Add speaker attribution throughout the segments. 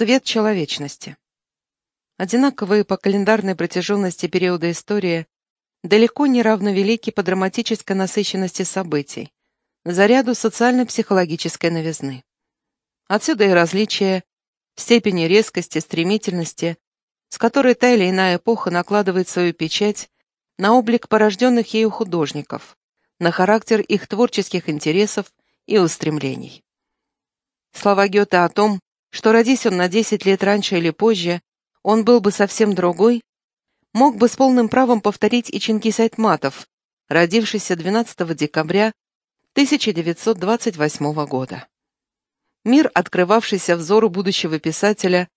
Speaker 1: Свет человечности. Одинаковые по календарной протяженности периода истории далеко не равновелики по драматической насыщенности событий, заряду социально-психологической новизны. Отсюда и различия степени резкости, стремительности, с которой та или иная эпоха накладывает свою печать на облик порожденных ею художников, на характер их творческих интересов и устремлений. Слова Гёте о том, что родись он на 10 лет раньше или позже, он был бы совсем другой, мог бы с полным правом повторить и Чингис Айтматов, родившийся 12 декабря 1928 года. Мир, открывавшийся взору будущего писателя,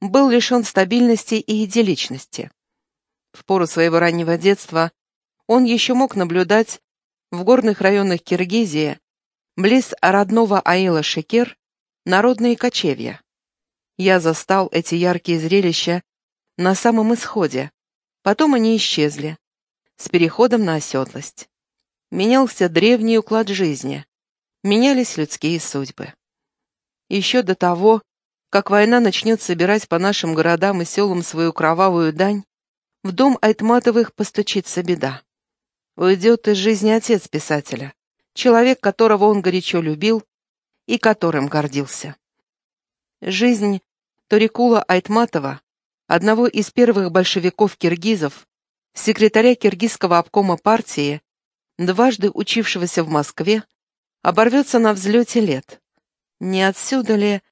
Speaker 1: был лишен стабильности и идилличности. В пору своего раннего детства он еще мог наблюдать в горных районах Киргизии, близ родного Аила Шекер, народные кочевья. Я застал эти яркие зрелища на самом исходе, потом они исчезли, с переходом на оседлость. Менялся древний уклад жизни, менялись людские судьбы. Еще до того, как война начнет собирать по нашим городам и селам свою кровавую дань, в дом Айтматовых постучится беда. Уйдет из жизни отец писателя, человек, которого он горячо любил и которым гордился. Жизнь Торикула Айтматова, одного из первых большевиков-киргизов, секретаря киргизского обкома партии, дважды учившегося в Москве, оборвется на взлете лет. Не отсюда ли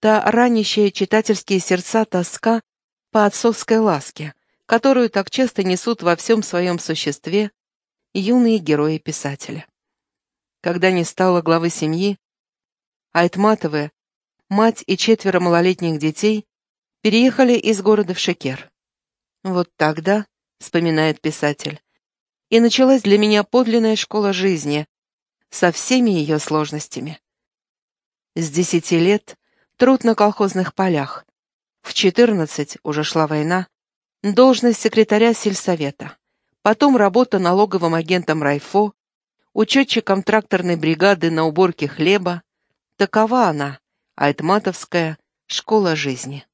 Speaker 1: та ранящая читательские сердца тоска по отцовской ласке, которую так часто несут во всем своем существе юные герои писателя? Когда не стало главы семьи, Айтматовы, мать и четверо малолетних детей, переехали из города в Шекер. Вот тогда, вспоминает писатель, и началась для меня подлинная школа жизни со всеми ее сложностями. С десяти лет труд на колхозных полях, в четырнадцать уже шла война, должность секретаря сельсовета, потом работа налоговым агентом Райфо, учетчиком тракторной бригады на уборке хлеба, Такова она, Айтматовская школа жизни.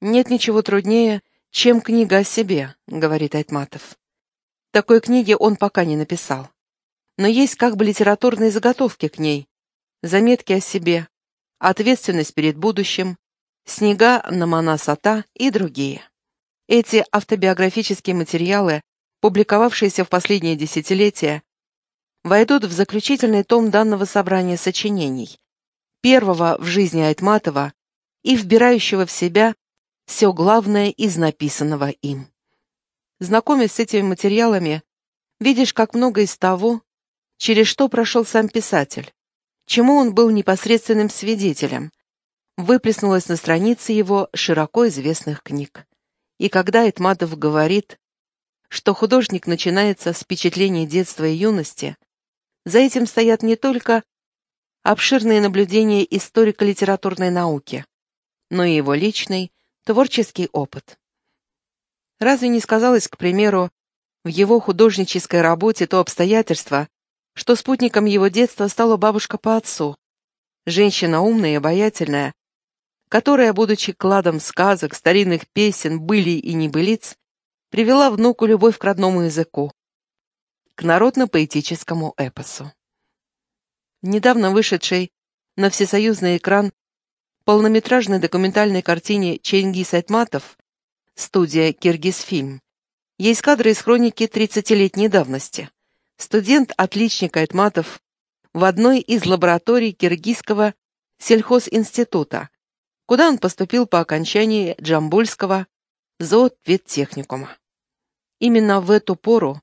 Speaker 1: «Нет ничего труднее, чем книга о себе», — говорит Айтматов. Такой книги он пока не написал. Но есть как бы литературные заготовки к ней, заметки о себе, ответственность перед будущим, снега на Манасата и другие. Эти автобиографические материалы, публиковавшиеся в последние десятилетия, войдут в заключительный том данного собрания сочинений, первого в жизни Айтматова и вбирающего в себя все главное из написанного им. Знакомясь с этими материалами, видишь, как много из того, через что прошел сам писатель, чему он был непосредственным свидетелем, выплеснулось на странице его широко известных книг. И когда Айтматов говорит, что художник начинается с впечатлений детства и юности, за этим стоят не только обширные наблюдения историко-литературной науки, но и его личный, творческий опыт. Разве не сказалось, к примеру, в его художнической работе то обстоятельство, что спутником его детства стала бабушка по отцу, женщина умная и обаятельная, которая, будучи кладом сказок, старинных песен, былий и небылиц, привела внуку любовь к родному языку, к народно-поэтическому эпосу. Недавно вышедшей на всесоюзный экран полнометражной документальной картине Чингис Айтматов студия «Киргизфильм» есть кадры из хроники 30-летней давности. Студент-отличник Айтматов в одной из лабораторий Киргизского сельхозинститута, куда он поступил по окончании Джамбульского зоответтехникума. Именно в эту пору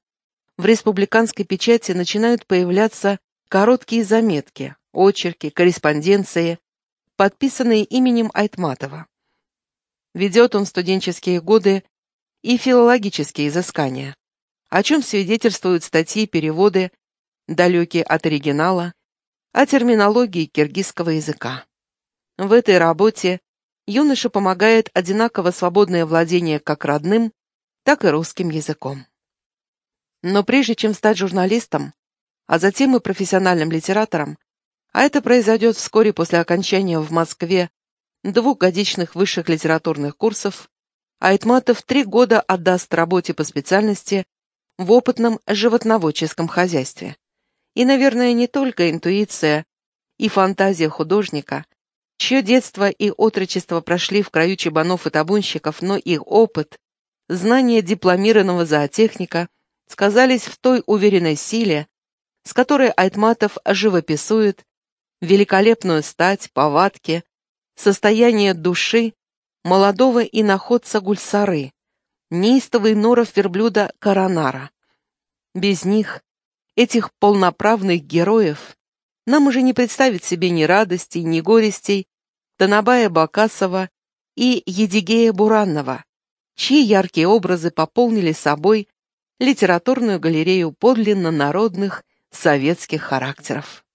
Speaker 1: в республиканской печати начинают появляться короткие заметки, очерки, корреспонденции, подписанные именем Айтматова. Ведет он студенческие годы и филологические изыскания, о чем свидетельствуют статьи и переводы, далекие от оригинала, о терминологии киргизского языка. В этой работе юноша помогает одинаково свободное владение как родным, так и русским языком. Но прежде чем стать журналистом, а затем и профессиональным литератором, а это произойдет вскоре после окончания в Москве двухгодичных высших литературных курсов, Айтматов три года отдаст работе по специальности в опытном животноводческом хозяйстве. И, наверное, не только интуиция и фантазия художника, чье детство и отрочество прошли в краю чебанов и табунщиков, но их опыт, знания дипломированного зоотехника сказались в той уверенной силе, с которой Айтматов живописует великолепную стать, повадки, состояние души молодого иноходца Гульсары, неистовый норов верблюда Коронара. Без них, этих полноправных героев, нам уже не представить себе ни радостей, ни горестей Танабая Бакасова и Едигея Буранного, чьи яркие образы пополнили собой литературную галерею подлинно народных советских характеров.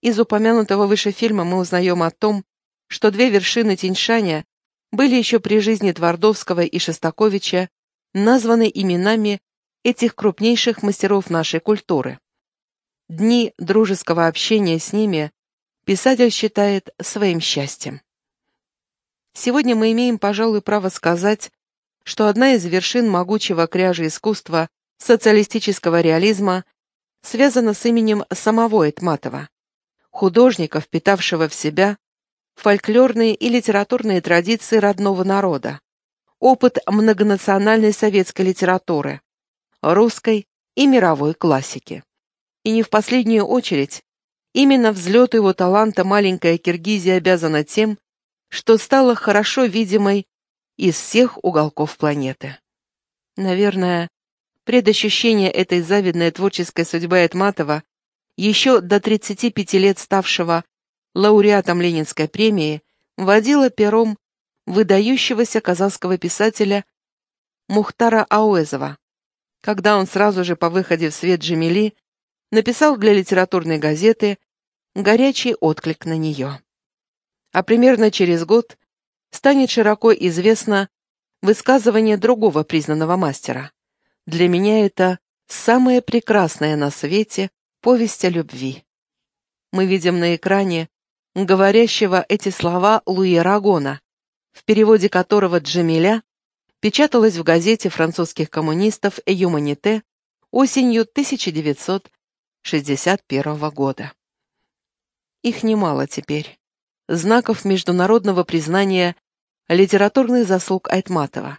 Speaker 1: Из упомянутого выше фильма мы узнаем о том, что две вершины Тиньшаня были еще при жизни Твардовского и Шостаковича названы именами этих крупнейших мастеров нашей культуры. Дни дружеского общения с ними писатель считает своим счастьем. Сегодня мы имеем, пожалуй, право сказать, что одна из вершин могучего кряжа искусства социалистического реализма связана с именем самого Этматова, художника, впитавшего в себя фольклорные и литературные традиции родного народа, опыт многонациональной советской литературы, русской и мировой классики. И не в последнюю очередь, именно взлету его таланта маленькая Киргизия обязана тем, что стала хорошо видимой из всех уголков планеты. Наверное, предощущение этой завидной творческой судьбы Айтматова, еще до 35 лет ставшего лауреатом Ленинской премии, водила пером выдающегося казахского писателя Мухтара Ауэзова, когда он сразу же по выходе в свет Джемили написал для литературной газеты горячий отклик на нее. А примерно через год станет широко известно высказывание другого признанного мастера. Для меня это самое прекрасное на свете повесть о любви. Мы видим на экране говорящего эти слова Луи Рагона, в переводе которого Джамиля печаталась в газете французских коммунистов «Юманите» осенью 1961 года. Их немало теперь. Знаков международного признания литературных заслуг Айтматова.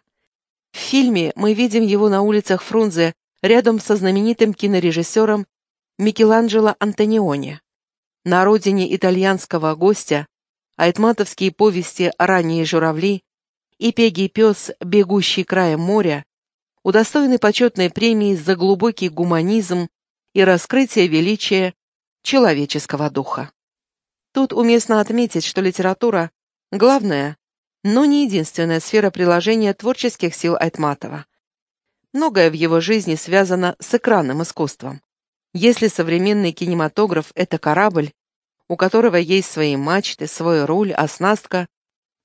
Speaker 1: В фильме мы видим его на улицах Фрунзе рядом со знаменитым кинорежиссером Микеланджело Антониони. На родине итальянского гостя айтматовские повести «Ранние журавли» и «Пегий пес, бегущий краем моря» удостоены почетной премии за глубокий гуманизм и раскрытие величия человеческого духа. Тут уместно отметить, что литература — главная, но не единственная сфера приложения творческих сил Айтматова. Многое в его жизни связано с экранным искусством. Если современный кинематограф — это корабль, у которого есть свои мачты, свой руль, оснастка,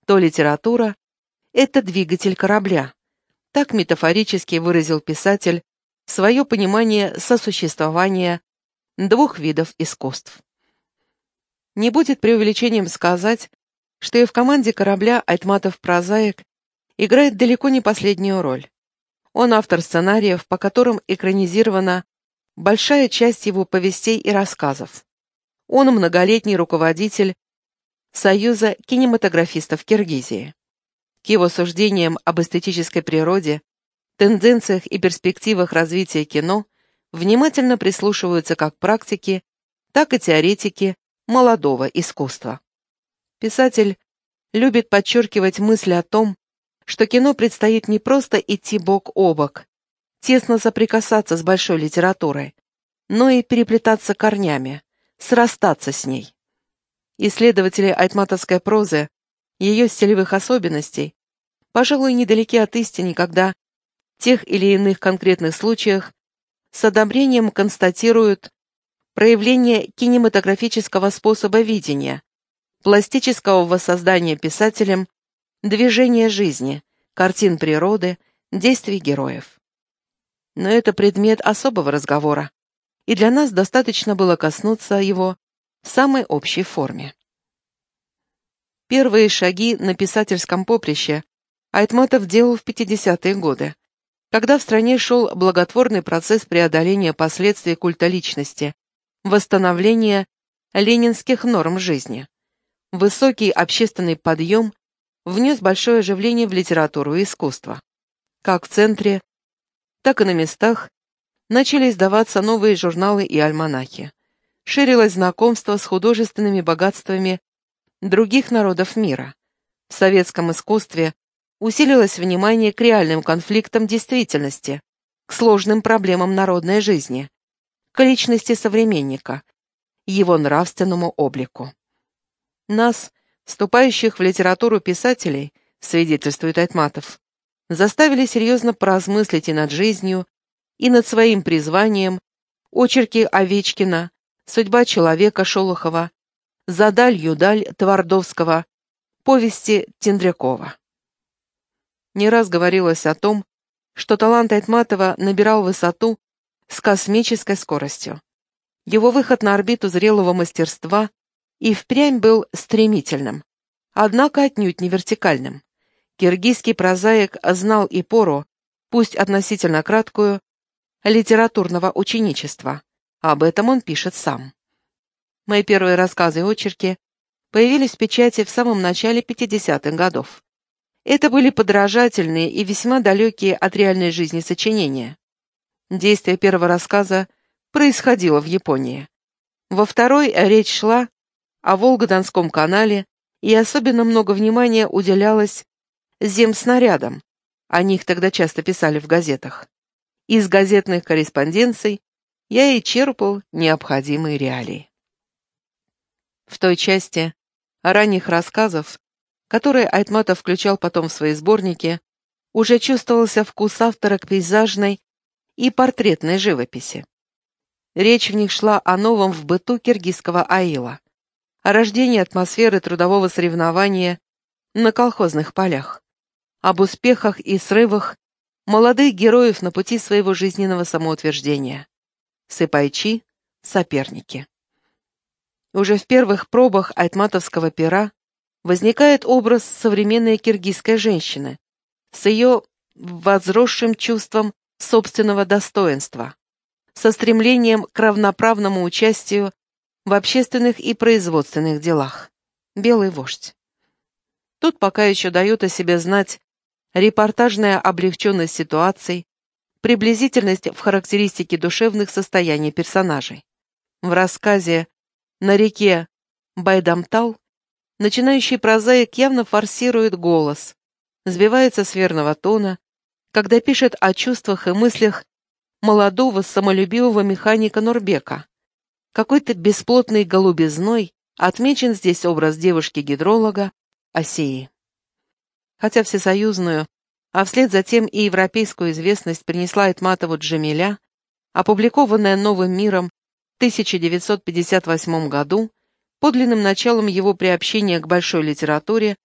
Speaker 1: то литература — это двигатель корабля. Так метафорически выразил писатель свое понимание сосуществования двух видов искусств. Не будет преувеличением сказать, что и в команде корабля Айтматов-прозаик играет далеко не последнюю роль. Он автор сценариев, по которым экранизирована большая часть его повестей и рассказов. Он многолетний руководитель Союза кинематографистов Киргизии. К его суждениям об эстетической природе, тенденциях и перспективах развития кино внимательно прислушиваются как практики, так и теоретики молодого искусства. Писатель любит подчеркивать мысль о том, что кино предстоит не просто идти бок о бок, тесно соприкасаться с большой литературой, но и переплетаться корнями, срастаться с ней. Исследователи айтматовской прозы, ее стилевых особенностей, пожалуй, недалеки от истины, когда в тех или иных конкретных случаях с одобрением констатируют проявление кинематографического способа видения, пластического воссоздания писателем движения жизни, картин природы, действий героев но это предмет особого разговора, и для нас достаточно было коснуться его в самой общей форме. Первые шаги на писательском поприще Айтматов делал в 50-е годы, когда в стране шел благотворный процесс преодоления последствий культа личности, восстановления ленинских норм жизни. Высокий общественный подъем внес большое оживление в литературу и искусство. Как в центре, так и на местах начали издаваться новые журналы и альманахи. Ширилось знакомство с художественными богатствами других народов мира. В советском искусстве усилилось внимание к реальным конфликтам действительности, к сложным проблемам народной жизни, к личности современника, его нравственному облику. Нас, вступающих в литературу писателей, свидетельствует Айтматов, заставили серьезно поразмыслить и над жизнью, и над своим призванием, очерки Овечкина, судьба человека Шолохова, за далью даль Твардовского, повести Тендрякова. Не раз говорилось о том, что талант Айтматова набирал высоту с космической скоростью. Его выход на орбиту зрелого мастерства и впрямь был стремительным, однако отнюдь не вертикальным. Киргизский прозаик знал и пору, пусть относительно краткую, литературного ученичества. Об этом он пишет сам. Мои первые рассказы и очерки появились в печати в самом начале 50-х годов. Это были подражательные и весьма далекие от реальной жизни сочинения. Действие первого рассказа происходило в Японии. Во второй речь шла о Волго-Донском канале, и особенно много внимания уделялось земснарядам, о них тогда часто писали в газетах. Из газетных корреспонденций я и черпал необходимые реалии. В той части ранних рассказов, которые Айтматов включал потом в свои сборники, уже чувствовался вкус автора к пейзажной и портретной живописи. Речь в них шла о новом в быту киргизского аила, о рождении атмосферы трудового соревнования на колхозных полях, об успехах и срывах молодых героев на пути своего жизненного самоутверждения. Сыпайчи — соперники. Уже в первых пробах айтматовского пера возникает образ современной киргизской женщины с ее возросшим чувством собственного достоинства, со стремлением к равноправному участию в общественных и производственных делах. Белый вождь. Тут пока еще дает о себе знать репортажная облегченность ситуаций, приблизительность в характеристике душевных состояний персонажей. В рассказе на реке Байдамтал начинающий прозаик явно форсирует голос, сбивается с верного тона, когда пишет о чувствах и мыслях молодого самолюбивого механика Норбека. Какой-то бесплотной голубизной отмечен здесь образ девушки-гидролога Осеи. Хотя всесоюзную, а вслед за тем и европейскую известность принесла Этматову Джамиля, опубликованная «Новым миром» 1958 году, подлинным началом его приобщения к большой литературе,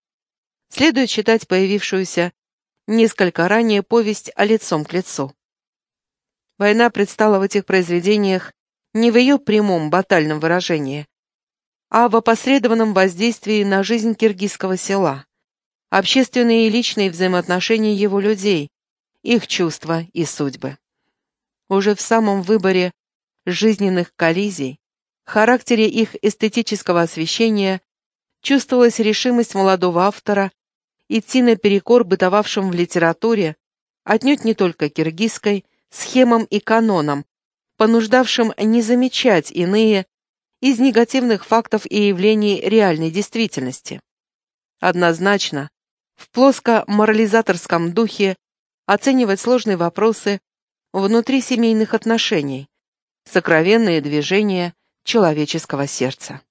Speaker 1: следует считать появившуюся несколько ранее повесть о лицом к лицу. Война предстала в этих произведениях не в ее прямом батальном выражении, а в опосредованном воздействии на жизнь киргизского села, общественные и личные взаимоотношения его людей, их чувства и судьбы. Уже в самом выборе жизненных коллизий, характере их эстетического освещения чувствовалась решимость молодого автора идти наперекор бытовавшим в литературе, отнюдь не только киргизской, схемам и канонам, понуждавшим не замечать иные из негативных фактов и явлений реальной действительности. Однозначно, в плоско-морализаторском духе оценивать сложные вопросы внутри семейных отношений, сокровенные движения человеческого сердца.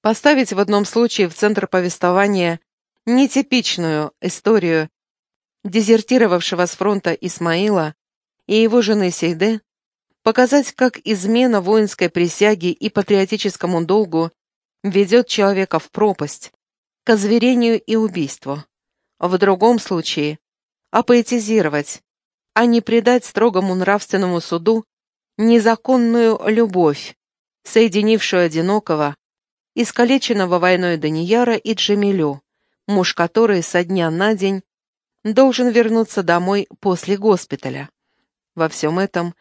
Speaker 1: Поставить в одном случае в центр повествования нетипичную историю дезертировавшего с фронта Исмаила и его жены Сейде, показать, как измена воинской присяги и патриотическому долгу ведет человека в пропасть, к озверению и убийству. В другом случае апоэтизировать, а не предать строгому нравственному суду незаконную любовь, соединившую одинокого, искалеченного войной Данияра и Джамилю, муж которой со дня на день должен вернуться домой после госпиталя. Во всем этом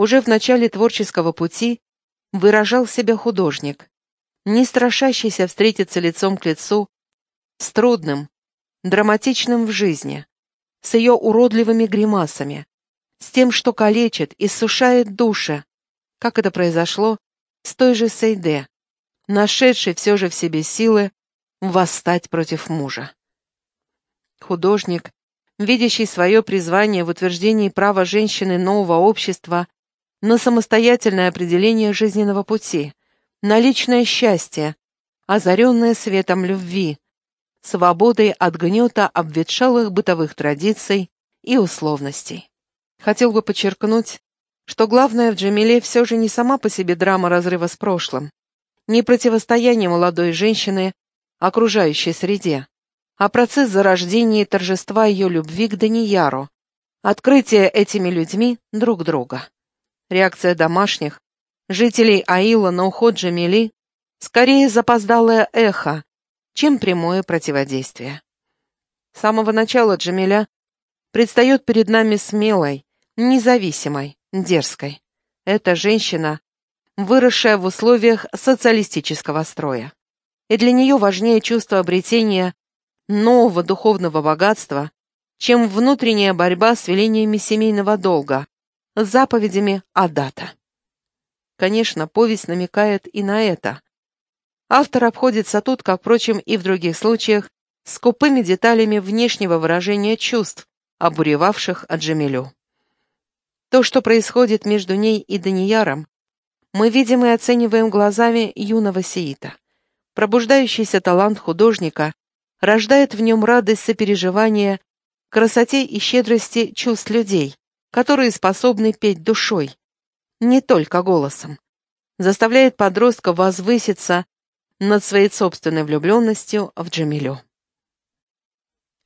Speaker 1: уже в начале творческого пути выражал себя художник, не страшащийся встретиться лицом к лицу с трудным, драматичным в жизни, с ее уродливыми гримасами, с тем, что калечит, сушает души, как это произошло с той же Сейде, нашедшей все же в себе силы восстать против мужа. Художник, видящий свое призвание в утверждении права женщины нового общества на самостоятельное определение жизненного пути, на личное счастье, озаренное светом любви, свободой от гнета обветшалых бытовых традиций и условностей. Хотел бы подчеркнуть, что главное в Джамиле все же не сама по себе драма разрыва с прошлым, не противостояние молодой женщины окружающей среде, а процесс зарождения и торжества ее любви к Данияру, открытие этими людьми друг друга. Реакция домашних, жителей Аила на уход Джамили, скорее запоздалое эхо, чем прямое противодействие. С самого начала Джамиля предстает перед нами смелой, независимой, дерзкой. Это женщина, выросшая в условиях социалистического строя. И для нее важнее чувство обретения нового духовного богатства, чем внутренняя борьба с велениями семейного долга, заповедями Адата. Конечно, повесть намекает и на это, Автор обходится тут, как, впрочем, и в других случаях, скупыми деталями внешнего выражения чувств, обуревавших Аджамилю. То, что происходит между ней и Данияром, мы видим и оцениваем глазами юного сиита. Пробуждающийся талант художника рождает в нем радость сопереживания красоте и щедрости чувств людей, которые способны петь душой, не только голосом, заставляет подростка возвыситься над своей собственной влюбленностью в Джамилю.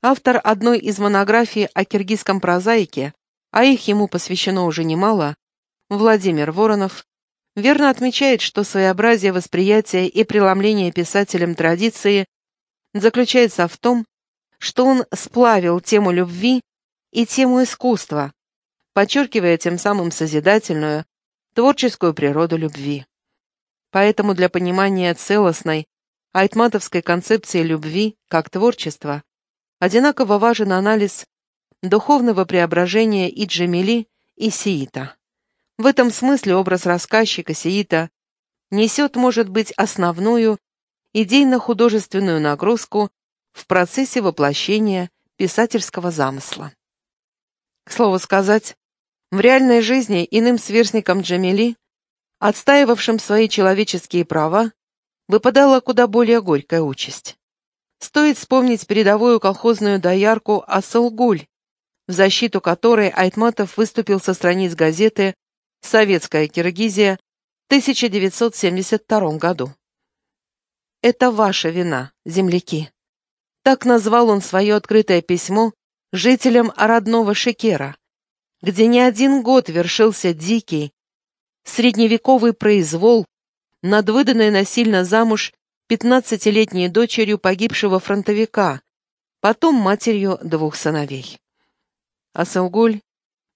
Speaker 1: Автор одной из монографий о киргизском прозаике, а их ему посвящено уже немало, Владимир Воронов, верно отмечает, что своеобразие восприятия и преломления писателем традиции заключается в том, что он сплавил тему любви и тему искусства, подчеркивая тем самым созидательную, творческую природу любви. Поэтому для понимания целостной айтматовской концепции любви как творчества одинаково важен анализ духовного преображения и Джамили, и Сиита. В этом смысле образ рассказчика Сиита несет, может быть, основную идейно-художественную нагрузку в процессе воплощения писательского замысла. К слову сказать, в реальной жизни иным сверстникам Джамили отстаивавшим свои человеческие права, выпадала куда более горькая участь. Стоит вспомнить передовую колхозную доярку Асылгуль, в защиту которой Айтматов выступил со страниц газеты «Советская Киргизия» в 1972 году. «Это ваша вина, земляки». Так назвал он свое открытое письмо жителям родного Шекера, где не один год вершился дикий, средневековый произвол над выданной насильно замуж пятнадцатилетней дочерью погибшего фронтовика, потом матерью двух сыновей. Асаугуль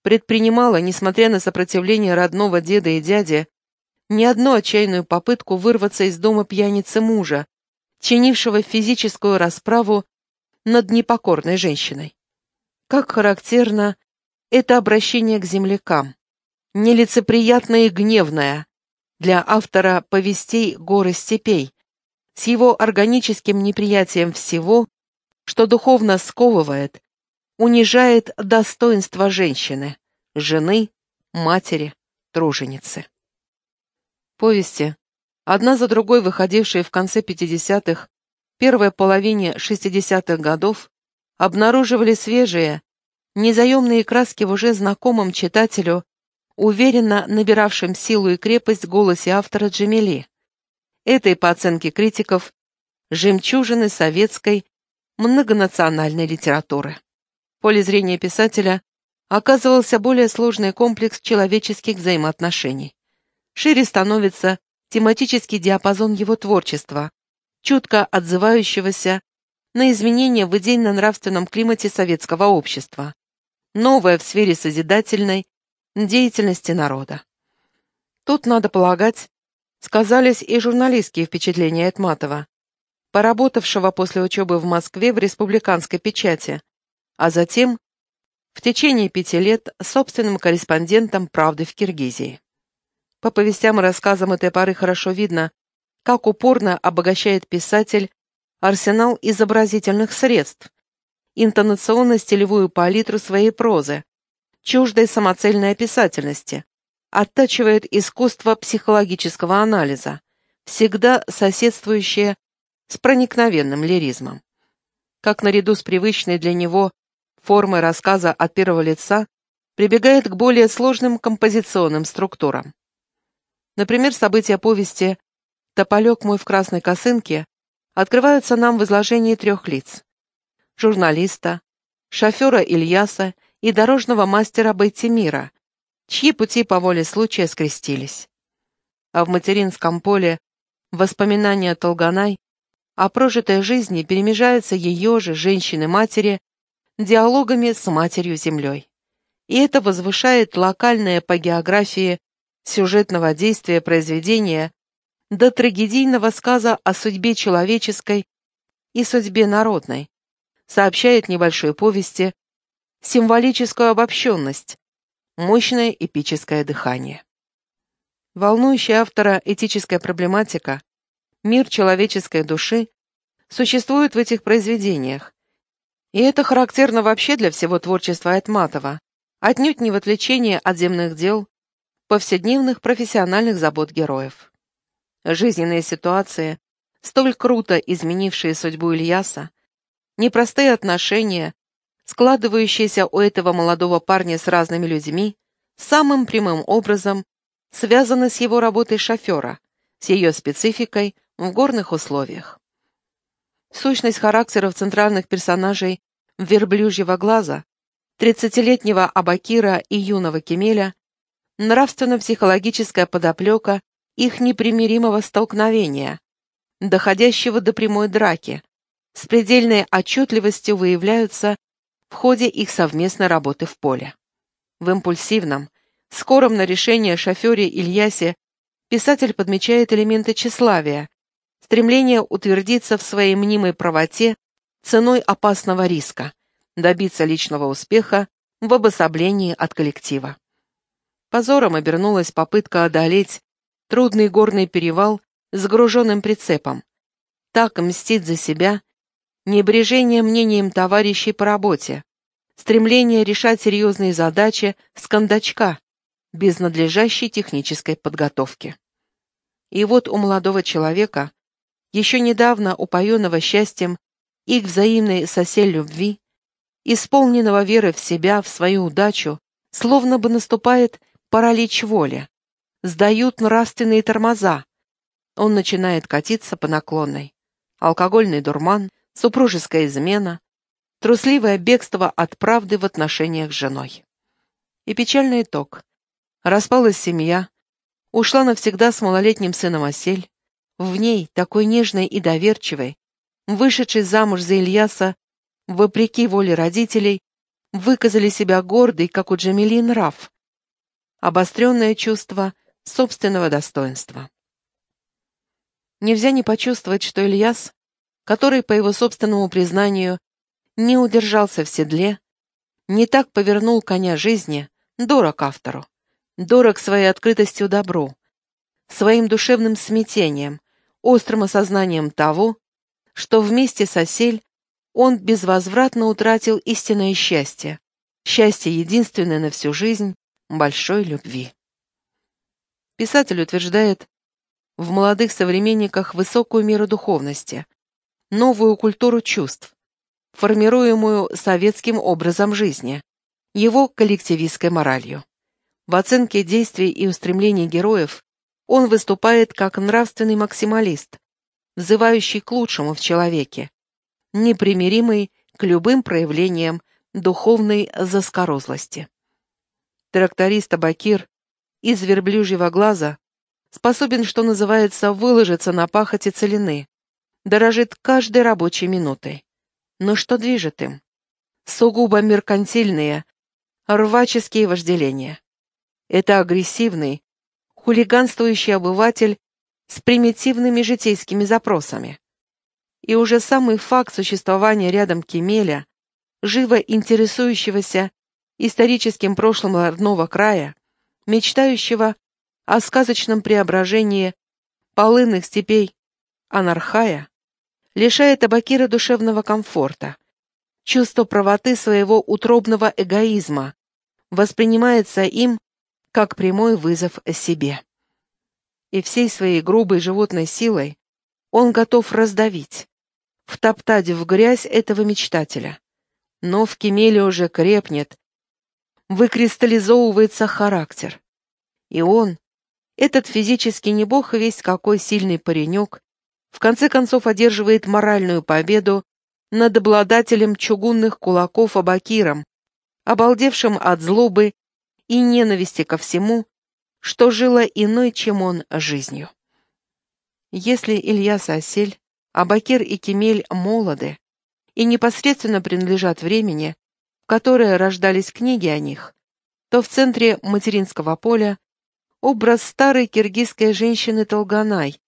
Speaker 1: предпринимала, несмотря на сопротивление родного деда и дяди, ни одну отчаянную попытку вырваться из дома пьяницы мужа, чинившего физическую расправу над непокорной женщиной. Как характерно это обращение к землякам нелицеприятная и гневная для автора повестей «Горы степей», с его органическим неприятием всего, что духовно сковывает, унижает достоинство женщины, жены, матери, труженицы. Повести, одна за другой выходившие в конце 50-х, первой половине 60-х годов, обнаруживали свежие, незаемные краски в уже знакомом читателю уверенно набиравшим силу и крепость в голосе автора Джамили. Этой, по оценке критиков, жемчужины советской многонациональной литературы. Поле зрения писателя оказывался более сложный комплекс человеческих взаимоотношений. Шире становится тематический диапазон его творчества, чутко отзывающегося на изменения в идейно-нравственном климате советского общества, новое в сфере созидательной деятельности народа. Тут, надо полагать, сказались и журналистские впечатления Этматова, поработавшего после учебы в Москве в республиканской печати, а затем в течение пяти лет собственным корреспондентом «Правды» в Киргизии. По повестям и рассказам этой поры хорошо видно, как упорно обогащает писатель арсенал изобразительных средств, интонационно-стилевую палитру своей прозы, чуждой самоцельной описательности, оттачивает искусство психологического анализа, всегда соседствующее с проникновенным лиризмом. Как наряду с привычной для него формой рассказа от первого лица прибегает к более сложным композиционным структурам. Например, события повести «Тополек мой в красной косынке» открываются нам в изложении трех лиц – журналиста, шофера Ильяса и дорожного мастера Байтимира, чьи пути по воле случая скрестились. А в материнском поле воспоминания Толганай о прожитой жизни перемежаются ее же, женщины-матери, диалогами с матерью-землей. И это возвышает локальное по географии сюжетного действия произведения до трагедийного сказа о судьбе человеческой и судьбе народной, сообщает небольшой повести символическую обобщенность, мощное эпическое дыхание. Волнующая автора этическая проблематика, мир человеческой души существует в этих произведениях, и это характерно вообще для всего творчества Айтматова, отнюдь не в отвлечении от земных дел, повседневных профессиональных забот героев. Жизненные ситуации, столь круто изменившие судьбу Ильяса, непростые отношения, складывающиеся у этого молодого парня с разными людьми, самым прямым образом связаны с его работой шофера, с ее спецификой в горных условиях. Сущность характеров центральных персонажей верблюжьего глаза, тридцатилетнего Абакира и юного Кемеля, нравственно-психологическая подоплека их непримиримого столкновения, доходящего до прямой драки, с предельной отчетливостью выявляются в ходе их совместной работы в поле. В импульсивном, скором на решение шофере Ильясе писатель подмечает элементы тщеславия, стремление утвердиться в своей мнимой правоте ценой опасного риска, добиться личного успеха в обособлении от коллектива. Позором обернулась попытка одолеть трудный горный перевал с груженным прицепом. Так мстить за себя небрежение мнением товарищей по работе, стремление решать серьезные задачи с кондачка, без надлежащей технической подготовки. И вот у молодого человека, еще недавно упоенного счастьем их взаимной сосель любви, исполненного веры в себя, в свою удачу, словно бы наступает паралич воли, сдают нравственные тормоза, он начинает катиться по наклонной. Алкогольный дурман, супружеская измена, трусливое бегство от правды в отношениях с женой. И печальный итог. Распалась семья, ушла навсегда с малолетним сыном Осель, в ней, такой нежной и доверчивой, вышедшей замуж за Ильяса, вопреки воле родителей, выказали себя гордый, как у Джамили, нрав, обостренное чувство собственного достоинства. Нельзя не почувствовать, что Ильяс который, по его собственному признанию, не удержался в седле, не так повернул коня жизни, дорог автору, дорог своей открытостью добру, своим душевным смятением, острым осознанием того, что вместе с осель он безвозвратно утратил истинное счастье, счастье единственное на всю жизнь, большой любви. Писатель утверждает в молодых современниках высокую меру духовности, новую культуру чувств, формируемую советским образом жизни, его коллективистской моралью. В оценке действий и устремлений героев он выступает как нравственный максималист, взывающий к лучшему в человеке, непримиримый к любым проявлениям духовной заскорузлости. Тракторист Абакир из верблюжьего глаза способен, что называется, выложиться на пахоте целины, дорожит каждой рабочей минутой. Но что движет им? Сугубо меркантильные, рваческие вожделения. Это агрессивный, хулиганствующий обыватель с примитивными житейскими запросами. И уже самый факт существования рядом Кемеля, живо интересующегося историческим прошлым родного края, мечтающего о сказочном преображении полынных степей Анархая, лишает Абакира душевного комфорта, чувство правоты своего утробного эгоизма, воспринимается им как прямой вызов себе. И всей своей грубой животной силой он готов раздавить, втоптать в грязь этого мечтателя. Но в Кемеле уже крепнет, выкристаллизовывается характер. И он, этот физически не бог весь какой сильный паренек, в конце концов одерживает моральную победу над обладателем чугунных кулаков Абакиром, обалдевшим от злобы и ненависти ко всему, что жило иной, чем он, жизнью. Если Ильяс Осель, Абакир и Кемель молоды и непосредственно принадлежат времени, в которое рождались книги о них, то в центре материнского поля образ старой киргизской женщины Толганай,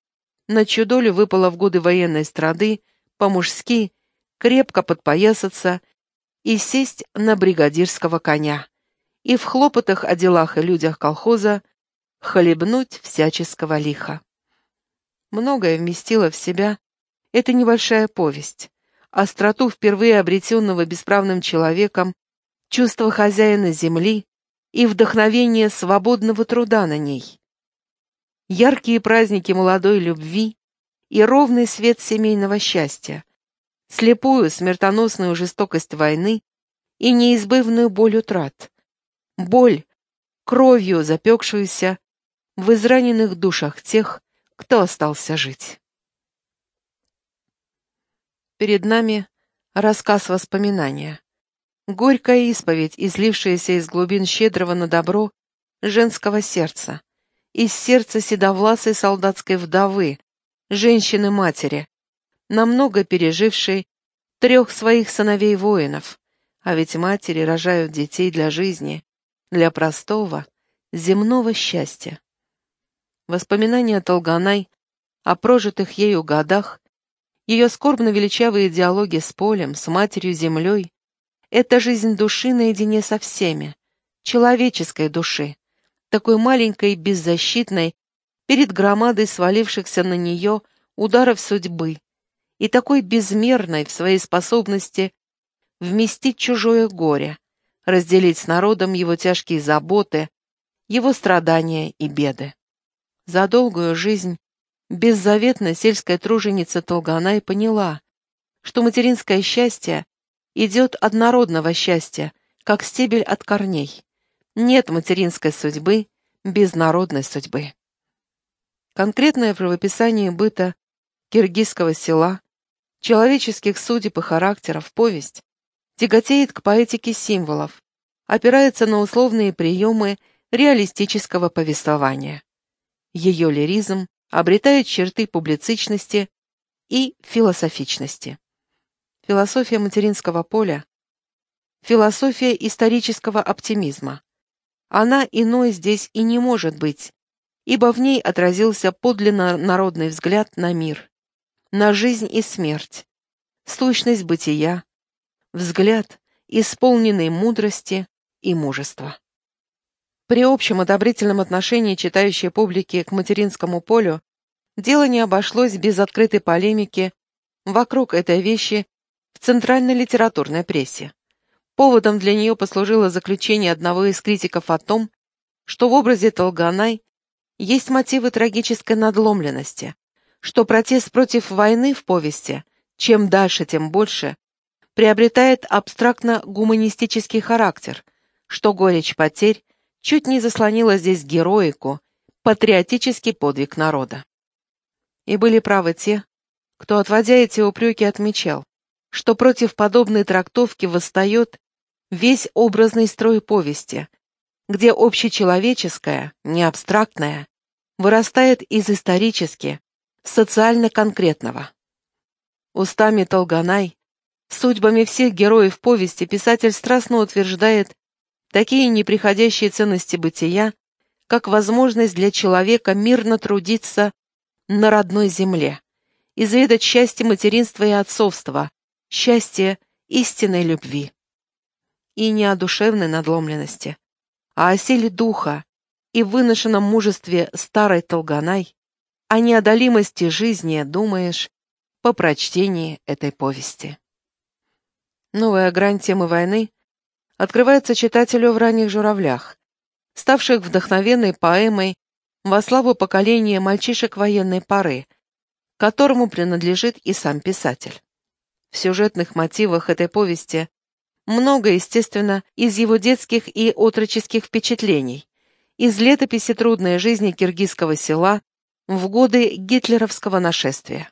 Speaker 1: на чью долю выпало в годы военной страды по-мужски крепко подпоясаться и сесть на бригадирского коня, и в хлопотах о делах и людях колхоза хлебнуть всяческого лиха. Многое вместила в себя эта небольшая повесть, остроту впервые обретенного бесправным человеком, чувство хозяина земли и вдохновение свободного труда на ней. Яркие праздники молодой любви и ровный свет семейного счастья, слепую смертоносную жестокость войны и неизбывную боль утрат. Боль, кровью запекшуюся в израненных душах тех, кто остался жить. Перед нами рассказ воспоминания. Горькая исповедь, излившаяся из глубин щедрого на добро женского сердца, из сердца седовласой солдатской вдовы, женщины-матери, намного пережившей трех своих сыновей-воинов, а ведь матери рожают детей для жизни, для простого, земного счастья. Воспоминания Толганай о прожитых ею годах, ее скорбно-величавые диалоги с полем, с матерью-землей — это жизнь души наедине со всеми, человеческой души, такой маленькой, беззащитной, перед громадой свалившихся на нее ударов судьбы, и такой безмерной в своей способности вместить чужое горе, разделить с народом его тяжкие заботы, его страдания и беды. За долгую жизнь беззаветно сельская труженица Толганай поняла, что материнское счастье идет от народного счастья, как стебель от корней. Нет материнской судьбы без народной судьбы. Конкретное правописание быта киргизского села человеческих судеб и характеров повесть тяготеет к поэтике символов, опирается на условные приемы реалистического повествования. Ее лиризм обретает черты публицичности и философичности. Философия материнского поля – философия исторического оптимизма. Она иной здесь и не может быть, ибо в ней отразился подлинно народный взгляд на мир, на жизнь и смерть, сущность бытия, взгляд, исполненный мудрости и мужества. При общем одобрительном отношении читающей публики к материнскому полю дело не обошлось без открытой полемики вокруг этой вещи в центральной литературной прессе. Поводом для нее послужило заключение одного из критиков о том, что в образе Толганай есть мотивы трагической надломленности, что протест против войны в повести, чем дальше, тем больше, приобретает абстрактно-гуманистический характер, что горечь потерь чуть не заслонила здесь героику, патриотический подвиг народа. И были правы те, кто, отводя эти упреки, отмечал, что против подобной трактовки восстает весь образный строй повести, где общечеловеческое, не абстрактное, вырастает из исторически, социально конкретного. Устами Толганай, судьбами всех героев повести писатель страстно утверждает такие неприходящие ценности бытия, как возможность для человека мирно трудиться на родной земле, изведать счастье материнства и отцовства, счастье истинной любви. И не о душевной надломленности, а о силе духа и выношенном мужестве старой Толганай, о неодолимости жизни думаешь по прочтении этой повести. Новая грань темы войны открывается читателю в ранних журавлях, ставших вдохновенной поэмой во славу поколения мальчишек военной поры, которому принадлежит и сам писатель. В сюжетных мотивах этой повести много, естественно, из его детских и отроческих впечатлений, из летописи трудной жизни киргизского села в годы гитлеровского нашествия.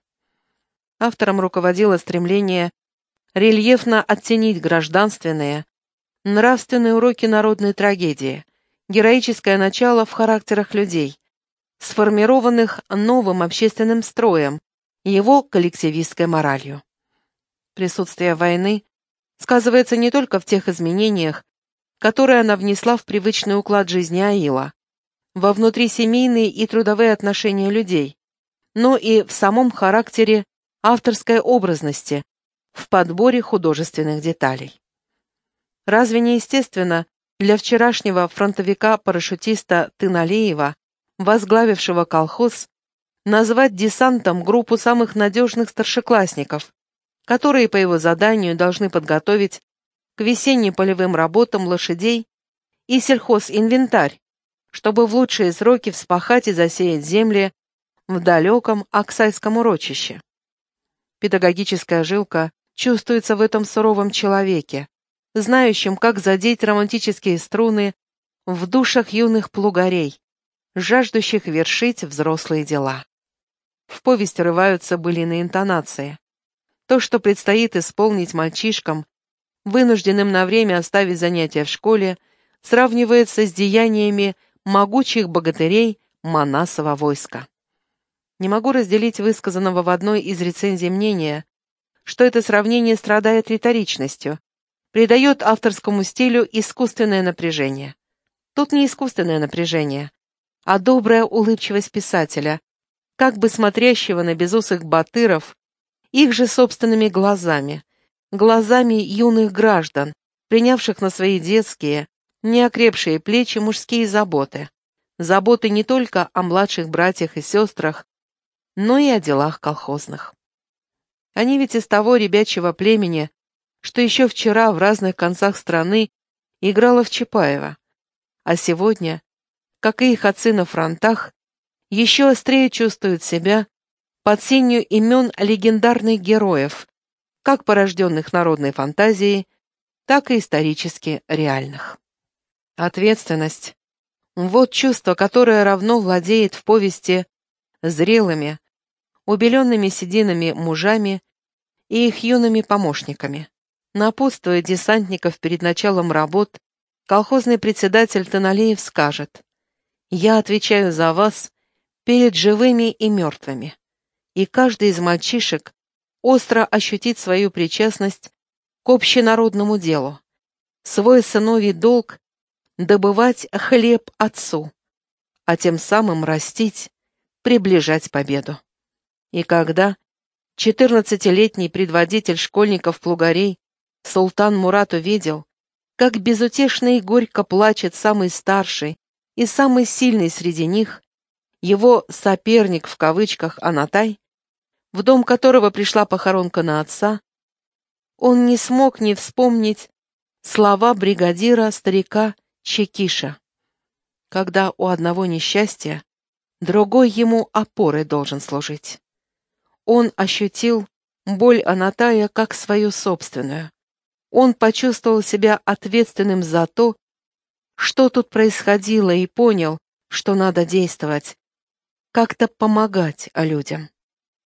Speaker 1: Автором руководило стремление рельефно оттенить гражданственные, нравственные уроки народной трагедии, героическое начало в характерах людей, сформированных новым общественным строем, его коллективистской моралью. Присутствие войны сказывается не только в тех изменениях, которые она внесла в привычный уклад жизни Аила, во внутрисемейные и трудовые отношения людей, но и в самом характере авторской образности, в подборе художественных деталей. Разве не естественно для вчерашнего фронтовика-парашютиста Тыналеева, возглавившего колхоз, назвать десантом группу самых надежных старшеклассников, которые по его заданию должны подготовить к весенним полевым работам лошадей и сельхозинвентарь, чтобы в лучшие сроки вспахать и засеять земли в далеком Оксайском урочище. Педагогическая жилка чувствуется в этом суровом человеке, знающим, как задеть романтические струны в душах юных плугарей, жаждущих вершить взрослые дела. В повесть рываются былиные интонации. То, что предстоит исполнить мальчишкам, вынужденным на время оставить занятия в школе, сравнивается с деяниями могучих богатырей Манасова войска. Не могу разделить высказанного в одной из рецензий мнения, что это сравнение страдает риторичностью, придает авторскому стилю искусственное напряжение. Тут не искусственное напряжение, а добрая улыбчивость писателя, как бы смотрящего на безусых батыров их же собственными глазами, глазами юных граждан, принявших на свои детские, неокрепшие плечи мужские заботы. Заботы не только о младших братьях и сестрах, но и о делах колхозных. Они ведь из того ребячего племени, что еще вчера в разных концах страны играла в Чапаева, а сегодня, как и их отцы на фронтах, еще острее чувствуют себя под сенью имен легендарных героев, как порожденных народной фантазией, так и исторически реальных. Ответственность — вот чувство, которое равно владеет в повести зрелыми, убеленными сединами мужами и их юными помощниками. Напутствуя десантников перед началом работ, колхозный председатель Таналеев скажет «Я отвечаю за вас перед живыми и мертвыми, и каждый из мальчишек остро ощутит свою причастность к общенародному делу, свой сыновий долг добывать хлеб отцу, а тем самым растить, приближать победу. И когда четырнадцатилетний предводитель школьников-плугарей Султан Мурат увидел, как безутешно и горько плачет самый старший и самый сильный среди них, его «соперник» в кавычках Анатай, в дом которого пришла похоронка на отца, он не смог не вспомнить слова бригадира старика Чекиша. Когда у одного несчастья, другой ему опорой должен служить. Он ощутил боль Анатая как свою собственную, он почувствовал себя ответственным за то, что тут происходило, и понял, что надо действовать, как-то помогать людям.